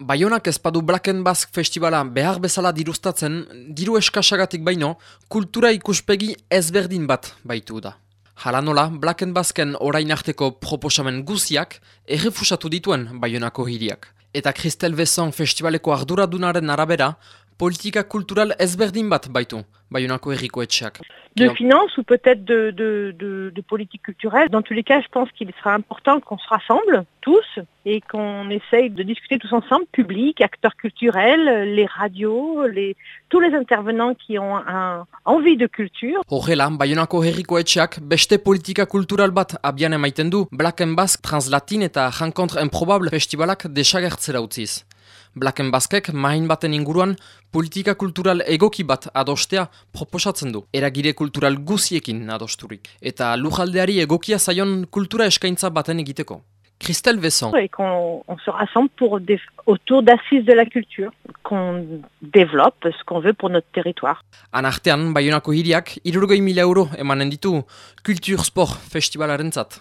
Baionak ezpadu Black and Basque Festivala behar bezala diruztatzen, diru eskasagatik baino, kultura ikuspegi ezberdin bat baitu da. Hala nola, Black and Basken orain arteko proposamen guziak errefusatu dituen Baionako hiriak. Eta Christel Besson Festivaleko arduradunaren arabera, politika kultural ezberdin bat baitu Baionako herriko etxeak. de finances ou peut-être de, de, de, de, politique culturelle. Dans tous les cas, je pense qu'il sera important qu'on se rassemble tous et qu'on essaye de discuter tous ensemble, public, acteurs culturels, les radios, les, tous les intervenants qui ont un, envie de culture. Horrela, Bayonako herriko etxeak beste politika kultural bat abian emaiten du Black and Basque Translatin eta Rencontre Improbable festivalak desagertzera utziz. Blacken Baskek mahin baten inguruan politika kultural egoki bat adostea proposatzen du. Eragire kultural guziekin adosturik. Eta lujaldeari egokia zaion kultura eskaintza baten egiteko. Christelle Vesson. Et qu'on on se rassemble pour des, autour d'assises de la culture, qu'on développe ce qu'on veut pour notre territoire. Anartean, Bayonako hiriak, irurgoi mila euro emanen ditu Kultur Sport Festivalaren zat.